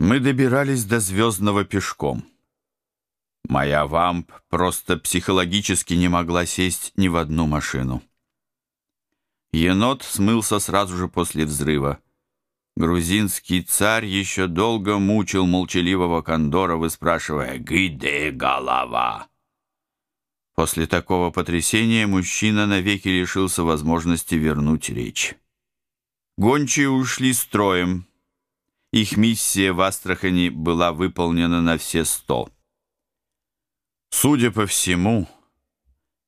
Мы добирались до Звездного пешком. Моя вамп просто психологически не могла сесть ни в одну машину. Енот смылся сразу же после взрыва. Грузинский царь еще долго мучил молчаливого кондора, выспрашивая «Где голова?». После такого потрясения мужчина навеки лишился возможности вернуть речь. Гончие ушли строем, их миссия в Астрахани была выполнена на все сто. Судя по всему,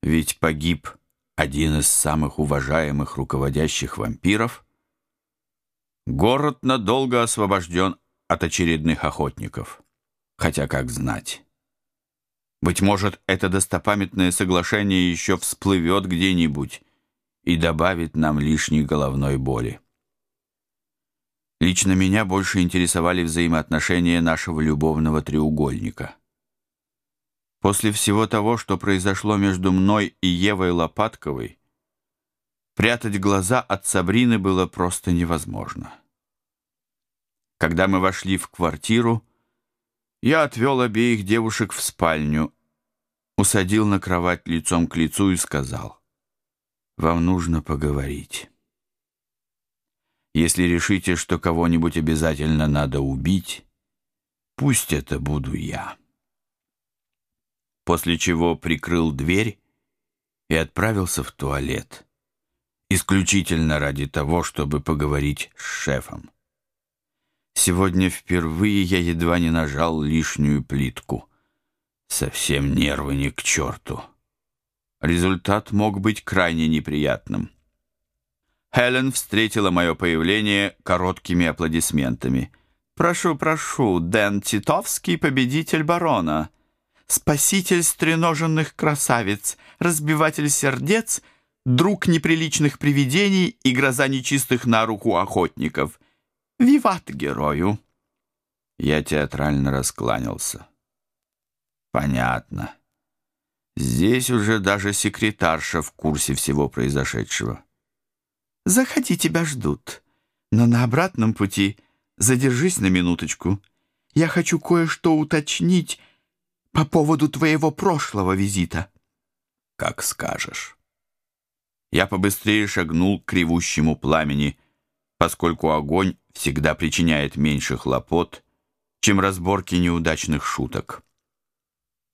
ведь погиб один из самых уважаемых руководящих вампиров, город надолго освобожден от очередных охотников. Хотя как знать. Быть может, это достопамятное соглашение еще всплывет где-нибудь и добавит нам лишней головной боли. Лично меня больше интересовали взаимоотношения нашего любовного треугольника. После всего того, что произошло между мной и Евой Лопатковой, прятать глаза от Сабрины было просто невозможно. Когда мы вошли в квартиру, я отвел обеих девушек в спальню, усадил на кровать лицом к лицу и сказал, «Вам нужно поговорить». Если решите, что кого-нибудь обязательно надо убить, пусть это буду я. После чего прикрыл дверь и отправился в туалет. Исключительно ради того, чтобы поговорить с шефом. Сегодня впервые я едва не нажал лишнюю плитку. Совсем нервы не к черту. Результат мог быть крайне неприятным. Хелен встретила мое появление короткими аплодисментами. «Прошу, прошу, Дэн Титовский, победитель барона, спаситель стреноженных красавиц, разбиватель сердец, друг неприличных привидений и гроза нечистых на руку охотников. Виват герою!» Я театрально раскланялся. «Понятно. Здесь уже даже секретарша в курсе всего произошедшего». Заходи, тебя ждут. Но на обратном пути задержись на минуточку. Я хочу кое-что уточнить по поводу твоего прошлого визита». «Как скажешь». Я побыстрее шагнул к ревущему пламени, поскольку огонь всегда причиняет меньше хлопот, чем разборки неудачных шуток.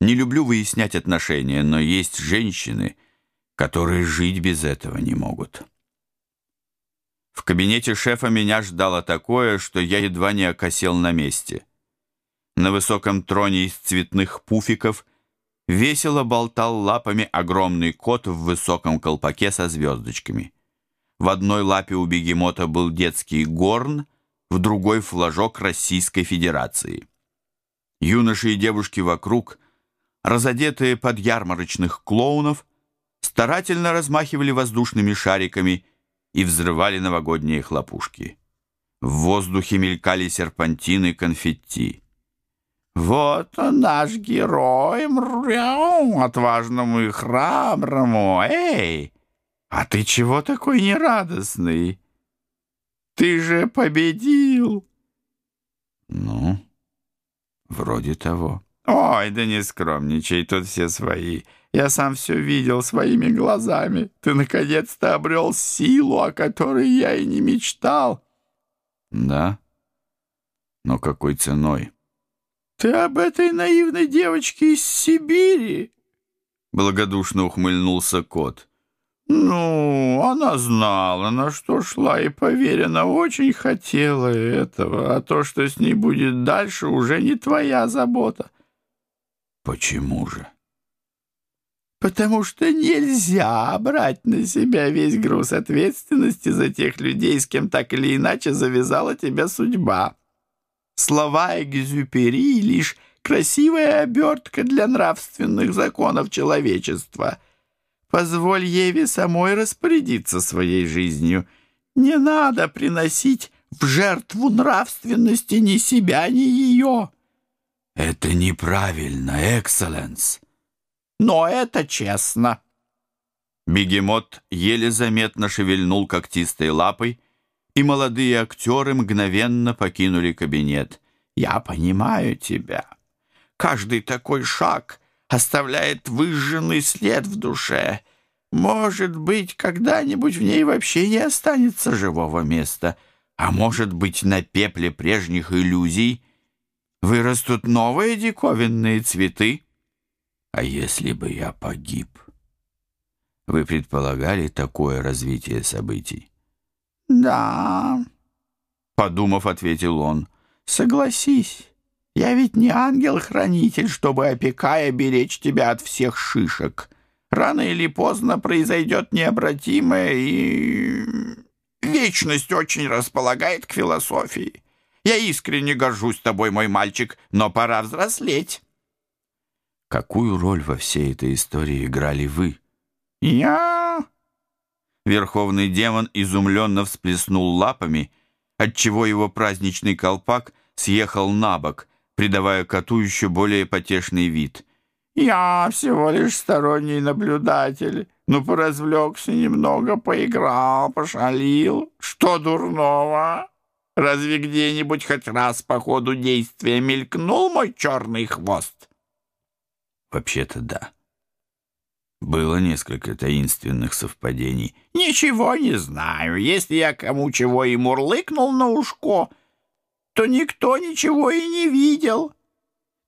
Не люблю выяснять отношения, но есть женщины, которые жить без этого не могут. В кабинете шефа меня ждало такое, что я едва не окосел на месте. На высоком троне из цветных пуфиков весело болтал лапами огромный кот в высоком колпаке со звездочками. В одной лапе у бегемота был детский горн, в другой флажок Российской Федерации. Юноши и девушки вокруг, разодетые под ярмарочных клоунов, старательно размахивали воздушными шариками и взрывали новогодние хлопушки. В воздухе мелькали серпантины конфетти. «Вот он, наш герой, мряу, отважному и храброму! Эй, а ты чего такой нерадостный? Ты же победил!» «Ну, вроде того». «Ой, да не скромничай, тут все свои». Я сам все видел своими глазами. Ты наконец-то обрел силу, о которой я и не мечтал. Да? Но какой ценой? Ты об этой наивной девочке из Сибири? Благодушно ухмыльнулся кот. Ну, она знала, на что шла, и, поверь, она очень хотела этого, а то, что с ней будет дальше, уже не твоя забота. Почему же? Потому что нельзя брать на себя весь груз ответственности за тех людей, с кем так или иначе завязала тебя судьба. Слова Экзюпери — лишь красивая обертка для нравственных законов человечества. Позволь Еве самой распорядиться своей жизнью. Не надо приносить в жертву нравственности ни себя, ни ее. Это неправильно, экселленс но это честно». Бегемот еле заметно шевельнул когтистой лапой, и молодые актеры мгновенно покинули кабинет. Я понимаю тебя. Каждый такой шаг оставляет выжженный след в душе. Может быть, когда-нибудь в ней вообще не останется живого места, а может быть, на пепле прежних иллюзий вырастут новые диковинные цветы. А если бы я погиб? Вы предполагали такое развитие событий? Да, подумав, ответил он. Согласись, я ведь не ангел-хранитель, чтобы, опекая, беречь тебя от всех шишек. Рано или поздно произойдет необратимое, и... Вечность очень располагает к философии. Я искренне горжусь тобой, мой мальчик, но пора взрослеть. Какую роль во всей этой истории играли вы? Я... Верховный демон изумленно всплеснул лапами, отчего его праздничный колпак съехал на бок, придавая коту еще более потешный вид. «Я всего лишь сторонний наблюдатель, ну, поразвлекся немного, поиграл, пошалил. Что дурного? Разве где-нибудь хоть раз по ходу действия мелькнул мой черный хвост?» «Вообще-то да». Было несколько таинственных совпадений. «Ничего не знаю. Если я кому чего и мурлыкнул на ушко, то никто ничего и не видел.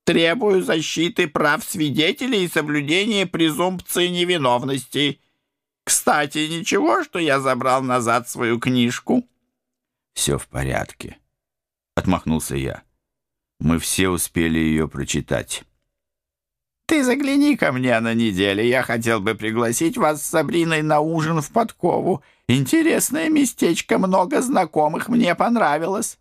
Требую защиты прав свидетелей и соблюдения презумпции невиновности. Кстати, ничего, что я забрал назад свою книжку?» «Все в порядке», — отмахнулся я. «Мы все успели ее прочитать». Ты загляни ко мне на неделе. Я хотел бы пригласить вас с Сабриной на ужин в подкову. Интересное местечко, много знакомых, мне понравилось.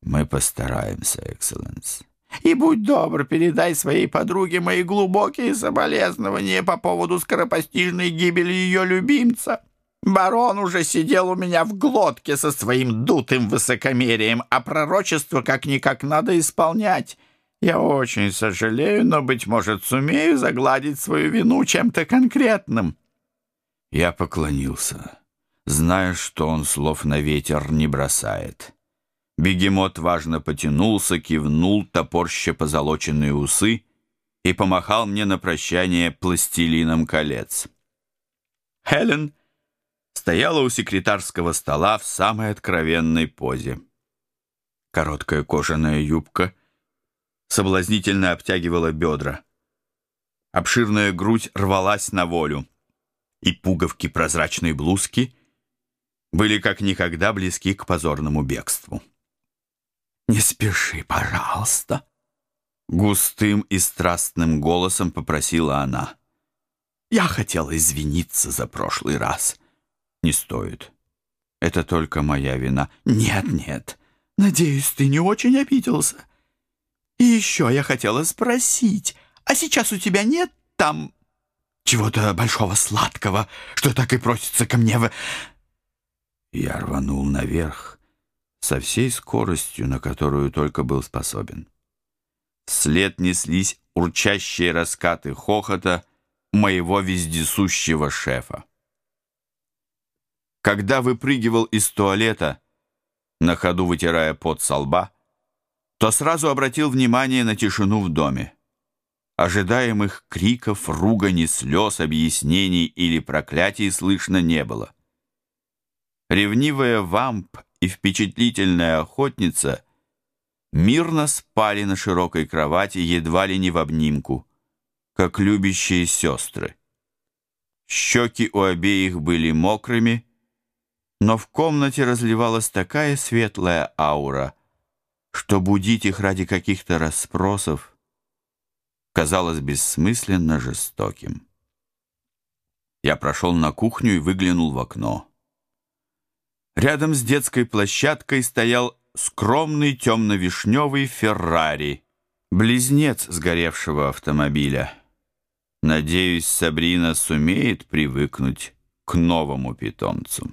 Мы постараемся, экселленс. И будь добр, передай своей подруге мои глубокие соболезнования по поводу скоропостижной гибели ее любимца. Барон уже сидел у меня в глотке со своим дутым высокомерием, а пророчество как-никак надо исполнять. Я очень сожалею, но, быть может, сумею загладить свою вину чем-то конкретным». Я поклонился, зная, что он слов на ветер не бросает. Бегемот важно потянулся, кивнул, топорща позолоченные усы и помахал мне на прощание пластилином колец. Хелен стояла у секретарского стола в самой откровенной позе. Короткая кожаная юбка — соблазнительно обтягивала бедра. Обширная грудь рвалась на волю, и пуговки прозрачной блузки были как никогда близки к позорному бегству. «Не спеши, пожалуйста», — густым и страстным голосом попросила она. «Я хотела извиниться за прошлый раз». «Не стоит. Это только моя вина». «Нет, нет. Надеюсь, ты не очень обиделся. И еще я хотела спросить, а сейчас у тебя нет там чего-то большого сладкого, что так и просится ко мне в...» Я рванул наверх со всей скоростью, на которую только был способен. Вслед неслись урчащие раскаты хохота моего вездесущего шефа. Когда выпрыгивал из туалета, на ходу вытирая пот со лба, то сразу обратил внимание на тишину в доме. Ожидаемых криков, ругани, слез, объяснений или проклятий слышно не было. Ревнивая вамп и впечатлительная охотница мирно спали на широкой кровати едва ли не в обнимку, как любящие сестры. Щеки у обеих были мокрыми, но в комнате разливалась такая светлая аура — что будить их ради каких-то расспросов казалось бессмысленно жестоким. Я прошел на кухню и выглянул в окно. Рядом с детской площадкой стоял скромный темно-вишневый Феррари, близнец сгоревшего автомобиля. Надеюсь, Сабрина сумеет привыкнуть к новому питомцу.